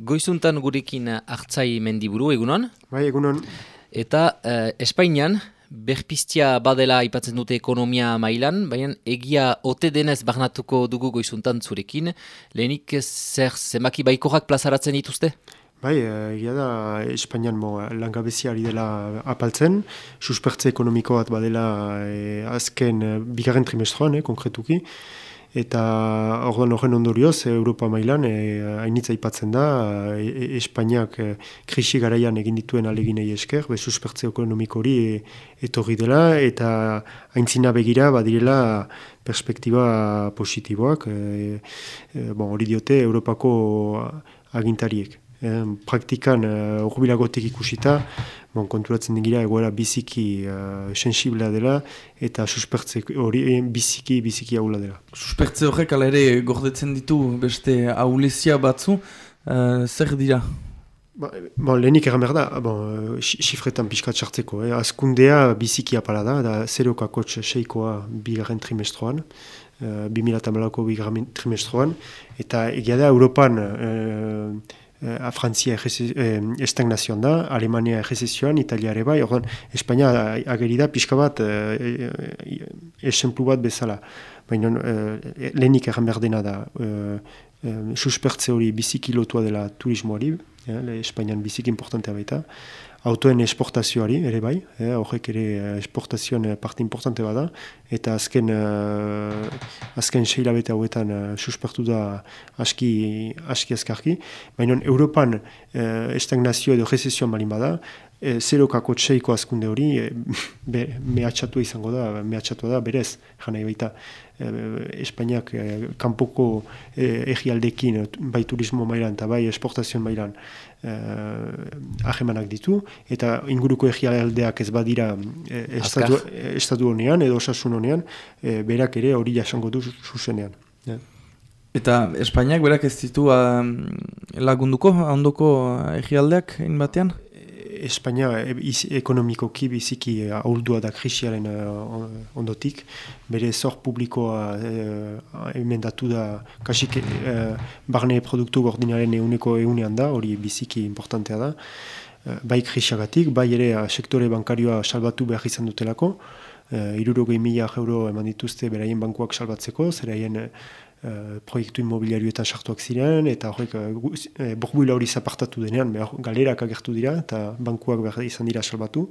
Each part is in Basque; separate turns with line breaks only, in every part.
Goizuntan gurekin hartzai mendiburu, egunon?
Bai, egunon.
Eta eh, Espainian, berpiztia badela aipatzen dute ekonomia mailan, baina egia ote denez barnatuko dugu goizuntan zurekin. Lehenik zer zemaki baikorak plazaratzen dituzte?
Bai, eh, egia da Espainian mo, langabezia ari dela apaltzen, suspertze ekonomiko bat badela e, azken bigarren trimestroan, eh, konkretuki, eta orduan horren ondorioz Europa mailan e, hainitza ipatzen da e, e, Espainiak e, krisi garaian egin dituen aleginei esker, be suspertze ekonomiko hori e, etorri dela eta haintzina begira badirela perspektiba positiboak e, e, bon, hori diote Europako agintariek. Praktikan urbilagotek ikusita bon, konturatzen digira egoera biziki uh, sensiblea dela eta suspertze hori eh, biziki biziki ahula dela.
Suspertze horrek ala ere gordetzen ditu beste ahulezia batzu, uh, zer dira?
Ba, bon, lehenik egan behar da, bon, xifretan pixkat sartzeko, eh? azkundea biziki apala da, da 0,6 seikoa bigarren trimestroan, uh, 2008ko bigarren trimestroan, eta egia da Europan uh, eh, Frantzia eh, estagnazioan da, Alemania egezizioan, Italia ere bai, ordan, Espainia ageri da pixka bat eh, esemplu bat bezala. Baina eh, lehenik erran behar dena da, eh, eh, suspertze hori biziki lotua dela turismoari, eh, Espainian biziki importantea baita, autoen esportazioari ere bai, eh, horrek ere eh, esportazioan parte importante bada, eta azken, uh, azken seilabete hauetan uh, suspertu da aski, aski azkarki. Baina Europan uh, estagnazio edo recessioan malin bada, zerokako txeiko azkunde hori e, mehatxatu izango da, mehatxatu da, berez, jana baita. E, Espainiak e, kanpoko e, egialdekin, bai turismo mailan eta bai esportazioan mailan ahemanak ditu, eta inguruko egialdeak ez badira e, estatu, estatu honean edo osasun honean, e, berak ere hori jasango du zuzenean.
Eta Espainiak berak ez ditu lagunduko, ondoko egialdeak, batean?
Espainia e, ekonomikoki biziki e, ahuldua da krisiaren e, ondotik. Bere zor publikoa emendatu da kasik barne produktu gordinaren euneko eunean da, hori biziki importantea da. bai krisiagatik, bai ere sektore bankarioa salbatu behar izan dutelako. Irurogei mila euro eman dituzte beraien bankuak salbatzeko, zeraien Eh, proiektu immobiliarioetan sartuak ziren, eta horrek uh, hori zapartatu denean, behar, galerak agertu dira, eta bankuak behar izan dira salbatu.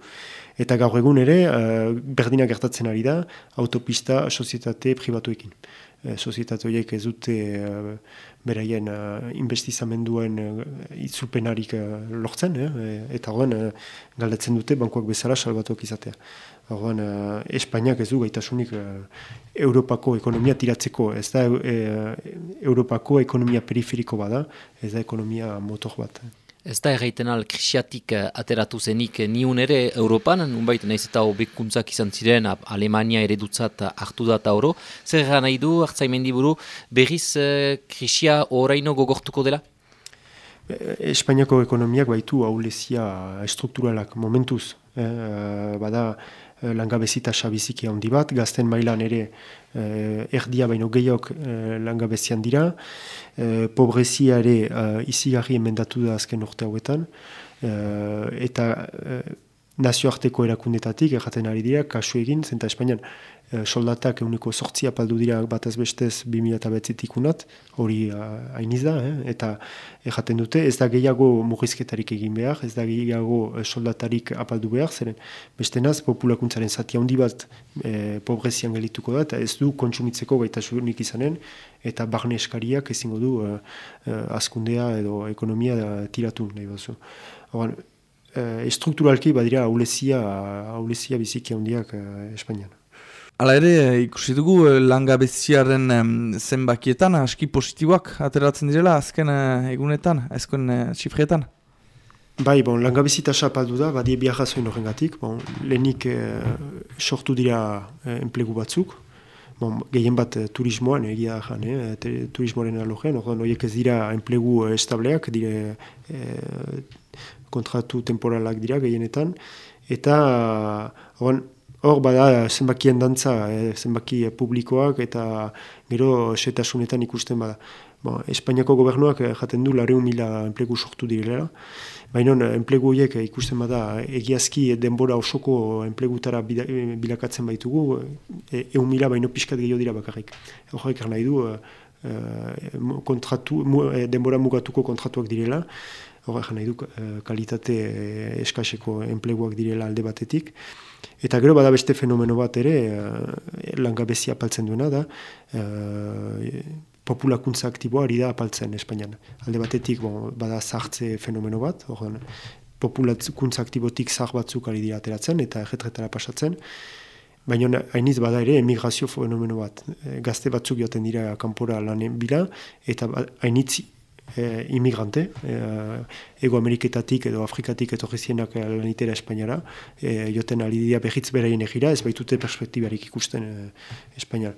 Eta gaur egun ere, uh, berdina gertatzen ari da, autopista sozietate pribatuekin. Uh, sozietate horiek ez dute uh, beraien uh, investizamenduen uh, itzulpenarik lortzen, eta horren uh, galdetzen dute bankuak bezala salbatuak izatea. Horren, uh, Espainiak ez du gaitasunik Europako ekonomia tiratzeko, ez da Europako ekonomia periferiko bada, ez da ekonomia motor bat.
Ez da erraiten al krisiatik eh, ateratu zenik niun ere Europan, nunbait nahiz eta obekuntzak izan ziren Alemania eredutzat hartu da eta oro. Zer gara nahi du, hartzaimendi buru, berriz eh, krisia oraino gogortuko dela?
Espainiako ekonomiak baitu haulezia strukturalak momentuz. Eh, bada Eh, langabezita sabiziki handi bat, gazten mailan ere eh, erdia baino gehiok eh, langabezian dira, eh, pobrezia ere eh, izigarri emendatu da azken urte hauetan, eh, eta eh, nazioarteko erakundetatik erraten ari dira, kasu egin, zenta Espainian Eh, soldatak euniko sortzi apaldu dira bat ez bestez 2008 unat, hori uh, hainiz da, eh? eta erraten dute, ez da gehiago murrizketarik egin behar, ez da gehiago eh, soldatarik apaldu behar, zeren beste naz, populakuntzaren zati handi bat e, pobrezian gelituko da, eta ez du kontsumitzeko gaitasunik izanen, eta barne eskariak ezingo du uh, askundea edo ekonomia da, tiratu nahi bazu. Horan, estrukturalki badira haulezia, haulezia biziki handiak uh, Espainian.
Hala ere, ikusi dugu eh, langabeziaren zenbakietan, aski positiboak ateratzen direla azken egunetan, azken txifrietan?
Bai, bon, langabezita sapaldu da, badie biarrazoen horren gatik. Bon, lehenik sortu dira enplegu batzuk. Bon, gehien bat turismoan, egia jan, eh, turismoaren alogen, ordan horiek ez dira enplegu estableak, dire kontratu temporalak dira gehienetan. Eta, ordan, Hor, bada, zenbakien dantza, eh, zenbaki publikoak eta gero setasunetan ikusten bada. Bon, Espainiako gobernuak jaten du lareun mila enplegu sortu direla, baina enplegu horiek ikusten bada egiazki denbora osoko enplegutara bilakatzen baitugu, e, eun mila baino pixkat gehiago dira bakarrik. Horrek nahi du, kontratu, denbora mugatuko kontratuak direla, horrek nahi du kalitate eskaseko enpleguak direla alde batetik, Eta gero bada beste fenomeno bat ere, uh, langabezia apaltzen duena da, populakuntza aktiboa ari da apaltzen Espainian. Alde batetik bon, bada zartze fenomeno bat, horren populakuntza aktibotik zar batzuk ari dira ateratzen eta erretretara pasatzen, baina hainiz bada ere emigrazio fenomeno bat. Gazte batzuk joaten dira kanpora lanen bila, eta hainitzi e, imigrante, e, ego Ameriketatik edo Afrikatik eto gezienak lanitera Espainiara, e, joten alidia behitz beraien egira, ez baitute perspektibarik ikusten e, Espainiara.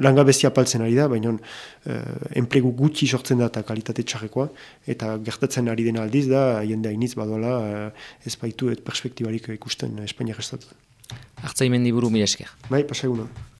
Langa bestia paltzen ari da, baina e, enplegu gutxi sortzen da eta kalitate txarrekoa, eta gertatzen ari dena aldiz da, jende hainiz badola, e, ez baitu et perspektibarik ikusten Espainiara estatuan.
Artzaimendi buru, mila esker.
Bai, pasagunan.